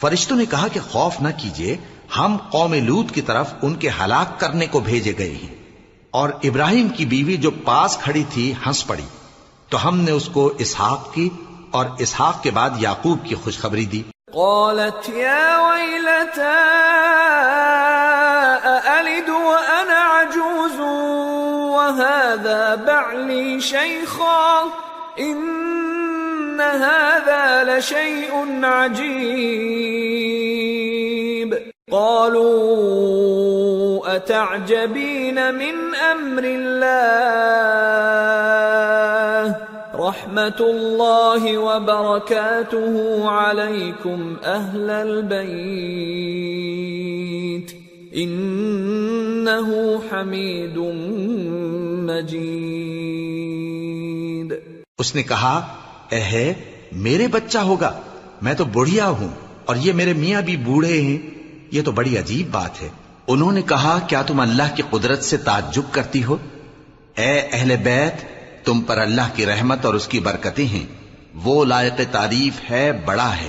فرشتوں نے کہا کہ خوف نہ کیجیے ہم قوم لوت کی طرف ان کے ہلاک کرنے کو بھیجے گئے ہیں۔ اور ابراہیم کی بیوی جو پاس کھڑی تھی ہنس پڑی۔ تو ہم نے اس کو اسحاق کی اور اسحاق کے بعد یعقوب کی خوشخبری دی۔ قالت يا ويلتا، أألد وأنا عجوز؟ وهذا بعلي شيخا ان هذا لشيء عجيب قالوا أتعجبين من أمر الله رحمة الله وبركاته عليكم أهل البيت إنه حميد مجيد اس نے کہا اہے، میرے بچہ ہوگا۔ میں تو بڑھیا ہوں اور یہ میرے میاں بھی بوڑھے ہیں۔ یہ تو بڑی عجیب بات ہے۔ انہوں نے کہا، کیا تم اللہ کی قدرت سے تعجب کرتی ہو؟ اے اہل بیت، تم پر اللہ کی رحمت اور اس کی برکتیں ہیں۔ وہ لائق تعریف ہے، بڑا ہے۔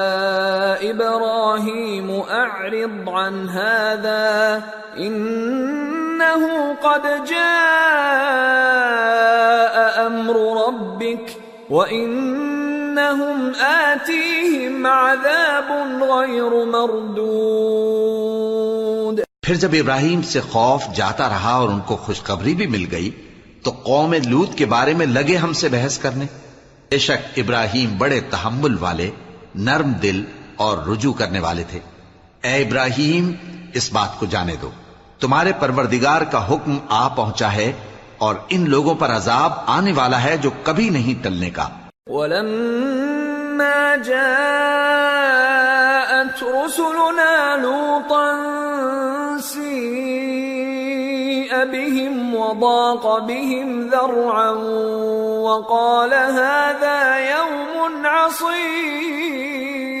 إبراهيم أعرض عن هذا إنه قد جاء أمر ربك وإنهم آتيهم عذاب غير مردود پھر جب ابراہیم سے خوف جاتا رہا اور ان کو خوشخبری بھی مل گئی، تو قوم لوت کے بارے میں لگے ہم سے بحث کرنے۔ بے شک ابراہیم بڑے تحمل والے، نرم دل اور رجوع کرنے والے تھے۔ اے ابراہیم، اس بات کو جانے دو۔ تمہارے پروردگار کا حکم آ پہنچا ہے اور ان لوگوں پر عذاب آنے والا ہے جو کبھی نہیں ٹلنے کا۔ ولما جاءت رسلنا لوطا سيء بهم وضاق بهم ذرعا وقال هذا يوم عصيب۔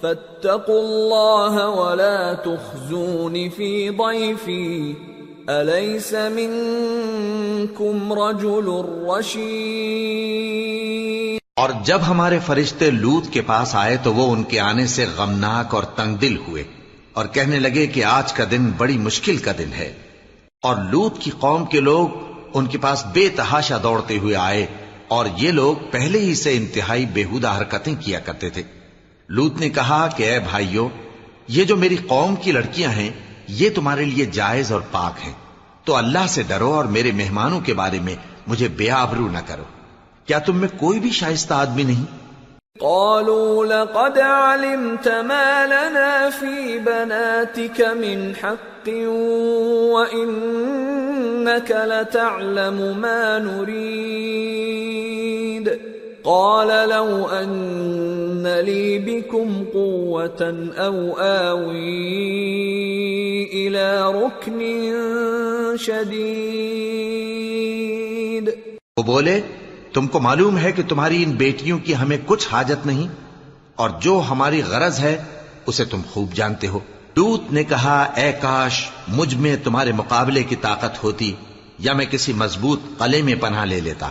فاتقوا الله ولا تخزون في ضيفي. أليس منكم رجل رشيد؟ اور جب ہمارے فرشتے لوت کے پاس آئے تو وہ ان کے آنے سے غمناک اور تنگ دل ہوئے اور کہنے لگے کہ آج کا دن بڑی مشکل کا دن ہے۔ اور لوت کی قوم کے لوگ ان کے پاس بے تحاشا دوڑتے ہوئے آئے اور یہ لوگ پہلے ہی سے انتہائی بےحدہ حرکتیں کیا کرتے تھے۔ لوت نے کہا کہ اے بھائیو، یہ جو میری قوم کی لڑکیاں ہیں، یہ تمہارے لیے جائز اور پاک ہیں۔ تو اللہ سے ڈرو اور میرے مہمانوں کے بارے میں مجھے بے آبرو نہ کرو۔ کیا تم میں کوئی بھی شائستہ آدمی نہیں؟ قالوا لقد علمت ما لنا في بناتك من حق وإنك لتعلم ما نريد۔ قال لو أن لي بكم قوة أو آوي إلى ركن شديد. وہ بولے، تم کو معلوم ہے کہ تمہاری ان بیٹیوں کی ہمیں کچھ حاجت نہیں، اور جو ہماری غرض ہے، اسے تم خوب جانتے ہو۔ لوت نے کہا، اے کاش، مجھ میں تمہارے مقابلے کی طاقت ہوتی، یا میں کسی مضبوط قلعے میں پناہ لے لیتا۔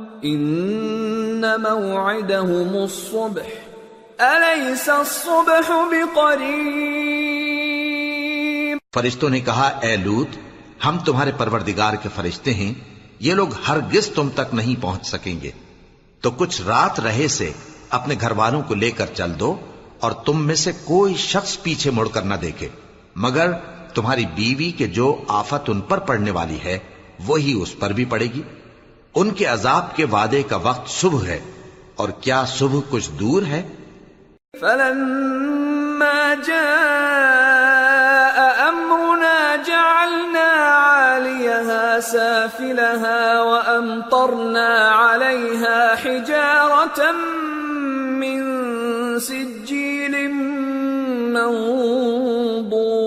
إن موعدهم الصبح. أليس الصبح بقريب؟ فرشتوں نے کہا، اے لوت، ہم تمہارے پروردگار کے فرشتے ہیں، یہ لوگ ہرگز تم تک نہیں پہنچ سکیں گے۔ تو کچھ رات رہے سے اپنے گھر والوں کو لے کر چل دو اور تم میں سے کوئی شخص پیچھے مڑ کر نہ دیکھے۔ مگر تمہاری بیوی کے جو آفت ان پر پڑنے والی ہے، وہی اس پر بھی پڑے گی۔ ان کے عذاب کے وعدے کا وقت صبح ہے اور کیا صبح کچھ دور ہے؟ فلما جاء أمرنا جعلنا عاليها سافلها وأمطرنا عليها حجارة من سجيل منضود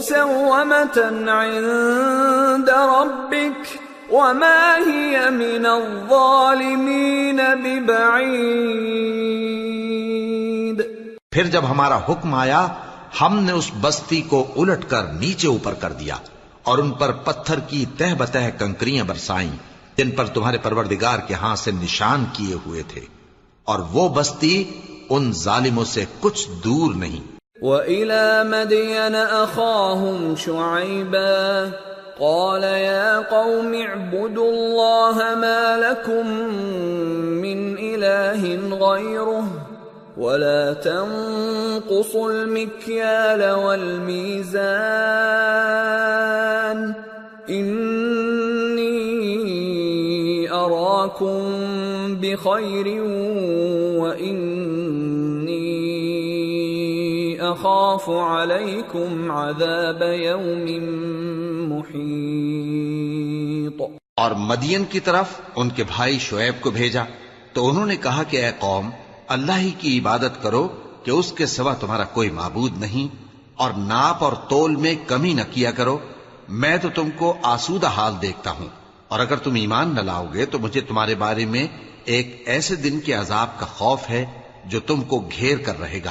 مسومة عند ربك وما هي من الظالمين ببعيد. پھر جب ہمارا حکم آیا، ہم نے اس بستی کو الٹ کر نیچے اوپر کر دیا اور ان پر پتھر کی تہ بتہ کنکریاں برسائیں، جن پر تمہارے پروردگار کے ہاں سے نشان کیے ہوئے تھے۔ اور وہ بستی ان ظالموں سے کچھ دور نہیں۔ وَإِلَى مَدْيَنَ أَخَاهُمْ شُعَيْبًا قال يا قوم اعبدوا الله ما لكم من إله غيره ولا تنقصوا المكيال والميزان إني أراكم بخير وإني أخاف عليكم عذاب يوم محيط. اور مدین کی طرف ان کے بھائی شعیب کو بھیجا۔ تو انہوں نے کہا کہ اے قوم، اللہ ہی کی عبادت کرو کہ اس کے سوا تمہارا کوئی معبود نہیں، اور ناپ اور تول میں کمی نہ کیا کرو۔ میں تو تم کو آسودہ حال دیکھتا ہوں۔ اور اگر تم ایمان نہ لاؤ گے تو مجھے تمہارے بارے میں ایک ایسے دن کے عذاب کا خوف ہے جو تم کو گھیر کر رہے گا۔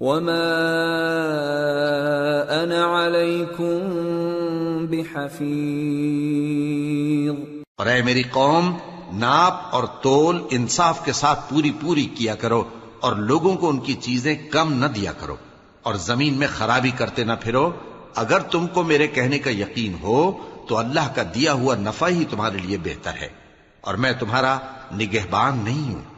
وَمَا أَنَا عَلَيْكُمْ بِحَفِيظٍ اور اے میری قوم، ناپ اور تول انصاف کے ساتھ پوری پوری کیا کرو اور لوگوں کو ان کی چیزیں کم نہ دیا کرو اور زمین میں خرابی کرتے نہ پھرو۔ اگر تم کو میرے کہنے کا یقین ہو، تو اللہ کا دیا ہوا نفع ہی تمہارے لیے بہتر ہے اور میں تمہارا نگہبان نہیں ہوں۔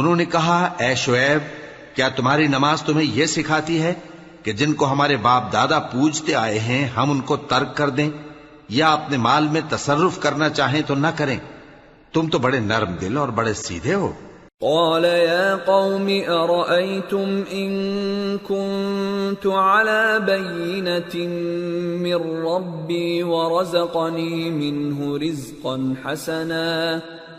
انہوں نے کہا، اے شعیب، کیا تمہاری نماز تمہیں یہ سکھاتی ہے کہ جن کو ہمارے باپ دادا پوجتے آئے ہیں، ہم ان کو ترک کر دیں یا اپنے مال میں تصرف کرنا چاہیں تو نہ کریں؟ تم تو بڑے نرم دل اور بڑے سیدھے ہو۔ قال يا قوم، أرأيتم إن كنت على بينة من ربي ورزقني منه رزقا حسنا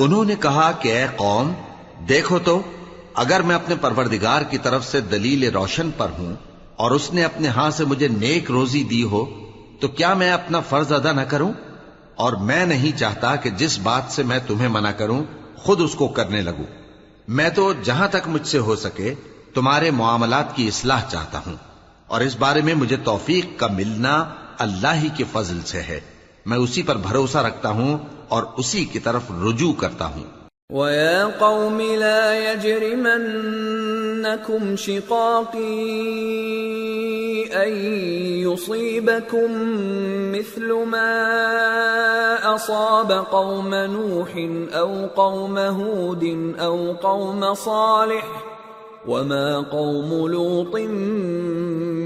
انہوں نے کہا کہ اے قوم، دیکھو تو، اگر میں اپنے پروردگار کی طرف سے دلیل روشن پر ہوں اور اس نے اپنے ہاں سے مجھے نیک روزی دی ہو، تو کیا میں اپنا فرض ادا نہ کروں؟ اور میں نہیں چاہتا کہ جس بات سے میں تمہیں منع کروں، خود اس کو کرنے لگوں۔ میں تو جہاں تک مجھ سے ہو سکے، تمہارے معاملات کی اصلاح چاہتا ہوں۔ اور اس بارے میں مجھے توفیق کا ملنا اللہ ہی کے فضل سے ہے۔ میں اسی پر بھروسہ رکھتا ہوں اور اسی کی طرف رجوع کرتا ہوں۔ وَيَا قَوْمِ لَا يَجْرِمَنَّكُمْ شِقَاقِي أن يصيبكم مثل ما أصاب قوم نوح أو قوم هود أو قوم صالح وما قوم لوط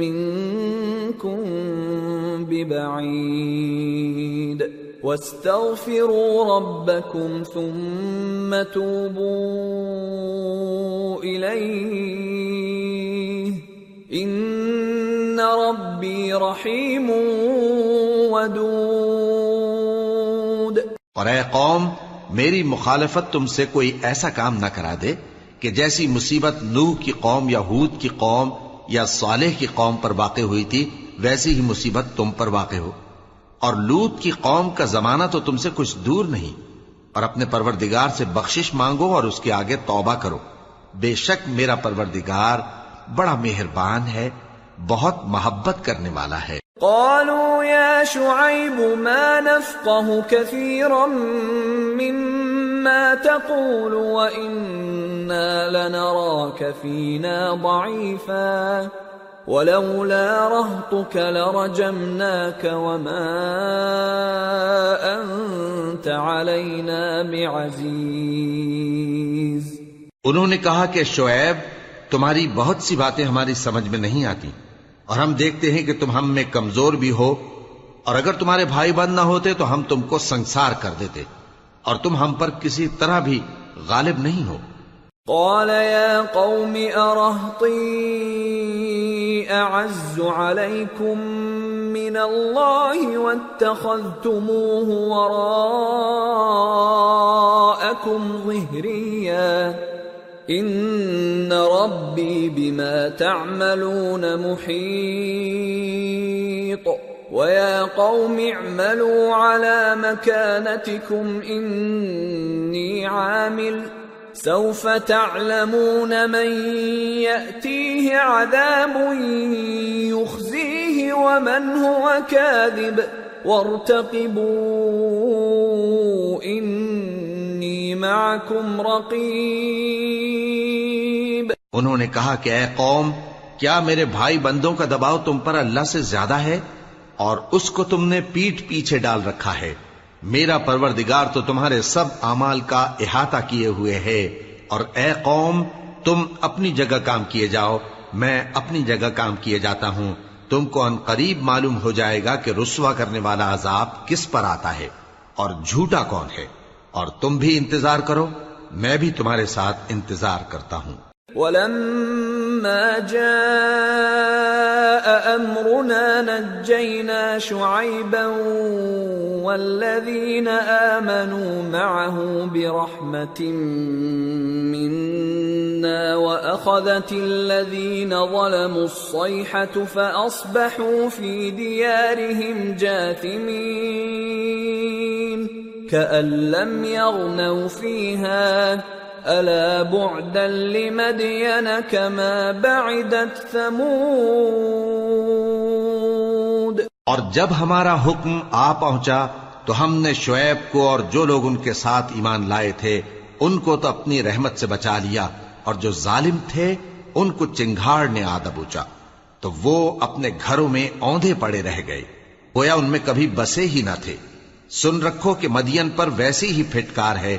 منكم ببعيد. واستغفروا ربكم ثم توبوا إليه. إن ربي رحيم ودود. اور اے قوم، میری مخالفت تم سے کوئی ایسا کام نہ کرا دے کہ جیسی مصیبت نوح کی قوم یا ہود کی قوم یا صالح کی قوم پر واقع ہوئی تھی ویسی ہی مصیبت تم پر واقع ہو۔ اور لوت کی قوم کا زمانہ تو تم سے کچھ دور نہیں۔ اور اپنے پروردگار سے بخشش مانگو اور اس کے آگے توبہ کرو۔ بے شک میرا پروردگار بڑا مہربان ہے، بہت محبت کرنے والا ہے۔ قالوا يا شعيب ما نفقه كثيرا مما تقول وإنا لنراك فينا ضعيفا۔ ولولا رهطك لرجمناك وما أنت علينا بعزيز. انہوں نے کہا کہ شعیب تمہاری بہت سی باتیں ہماری سمجھ میں نہیں آتی اور ہم دیکھتے ہیں کہ تم ہم میں کمزور بھی ہو اور اگر تمہارے بھائی بند نہ ہوتے تو ہم تم کو سنسار کر دیتے اور تم ہم پر کسی طرح بھی غالب نہیں ہو۔ قال يا قوم أرهطي أعز عليكم من الله واتخذتموه وراءكم ظهريا. إن ربي بما تعملون محيط. ويا قوم اعملوا على مكانتكم إني عامل. سوف تعلمون من يأتيه عذاب يخزيه ومن هو كاذب وارتقبوا إني معكم رقيب. انہوں نے کہا کہ اے قوم، کیا میرے بھائی بندوں کا دباؤ تم پر اللہ سے زیادہ ہے اور اس کو تم نے پیٹ پیچھے ڈال رکھا ہے؟ میرا پروردگار تو تمہارے سب اعمال کا احاطہ کیے ہوئے ہے، اور اے قوم، تم اپنی جگہ کام کیے جاؤ، میں اپنی جگہ کام کیے جاتا ہوں۔ تم کو ان قریب معلوم ہو جائے گا کہ رسوا کرنے والا عذاب کس پر آتا ہے، اور جھوٹا کون ہے۔ اور تم بھی انتظار کرو، میں بھی تمہارے ساتھ انتظار کرتا ہوں۔ ولما جاء أمرنا نجينا شعيبا والذين آمنوا معه برحمة منا وأخذت الذين ظلموا الصيحة فأصبحوا في ديارهم جاثمين كأن لم يغنوا فيها ألا بعدا لمدين كما بعدت ثمود؟ اور جب ہمارا حکم آ پہنچا تو ہم نے شعیب کو اور جو لوگ ان کے ساتھ ایمان لائے تھے، ان کو تو اپنی رحمت سے بچا لیا، اور جو ظالم تھے، ان کو چنگھاڑ نے آ دبوچا۔ تو وہ اپنے گھروں میں اوندے پڑے رہ گئے۔ گویا ان میں کبھی بسے ہی نہ تھے۔ سن رکھو کہ مدین پر ویسی ہی پھٹکار ہے۔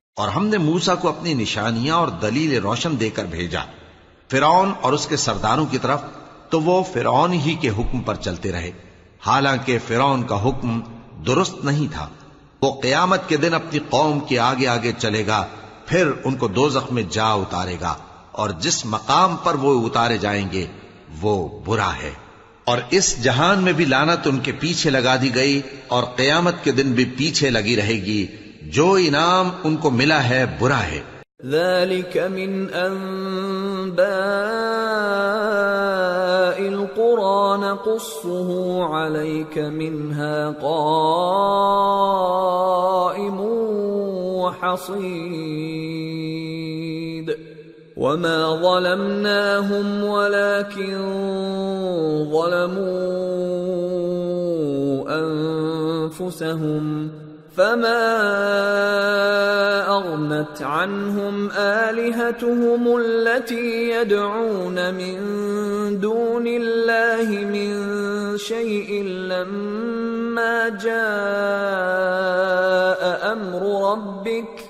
اور ہم نے موسا کو اپنی نشانیاں اور دلیل روشن دے کر بھیجا۔ فرعون اور اس کے سرداروں کی طرف تو وہ فرعون ہی کے حکم پر چلتے رہے۔ حالانکہ فرعون کا حکم درست نہیں تھا۔ وہ قیامت کے دن اپنی قوم کے آگے آگے چلے گا، پھر ان کو دوزخ میں جا اتارے گا۔ اور جس مقام پر وہ اتارے جائیں گے، وہ برا ہے۔ اور اس جہان میں بھی لانت ان کے پیچھے لگا دی گئی اور قیامت کے دن بھی پیچھے لگی رہے گی۔ جو انعام ان کو ملا ہے، برا ہے۔ ذلك من انباء القرى، نقصه عليك منها قائم وحصيد وما ظلمناهم ولكن ظلموا انفسهم فما اغنت عنهم الهتهم التي يدعون من دون الله من شيء لما جاء امر ربك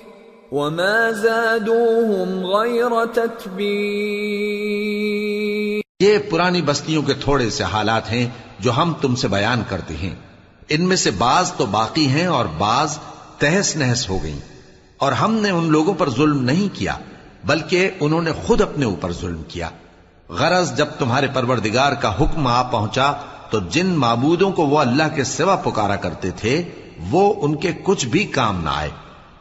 وما زادوهم غير تتبير یہ پرانی بستیوں کے تھوڑے سے حالات ہیں جو ہم تم سے بیان کرتے ہیں۔ ان میں سے بعض تو باقی ہیں اور بعض تہس نہس ہو گئیں۔ اور ہم نے ان لوگوں پر ظلم نہیں کیا، بلکہ انہوں نے خود اپنے اوپر ظلم کیا۔ غرض جب تمہارے پروردگار کا حکم آ پہنچا، تو جن معبودوں کو وہ اللہ کے سوا پکارا کرتے تھے، وہ ان کے کچھ بھی کام نہ آئے،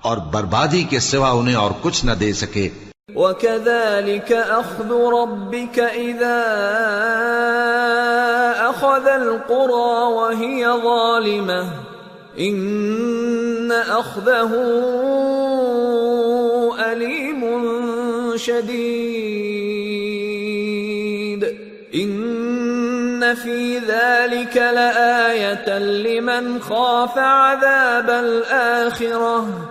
اور بربادی کے سوا انہیں اور کچھ نہ دے سکے۔ وكذلك أخذ ربك إذا أخذ القرى وهي ظالمة إن أخذه أليم شديد إن في ذلك لآية لمن خاف عذاب الآخرة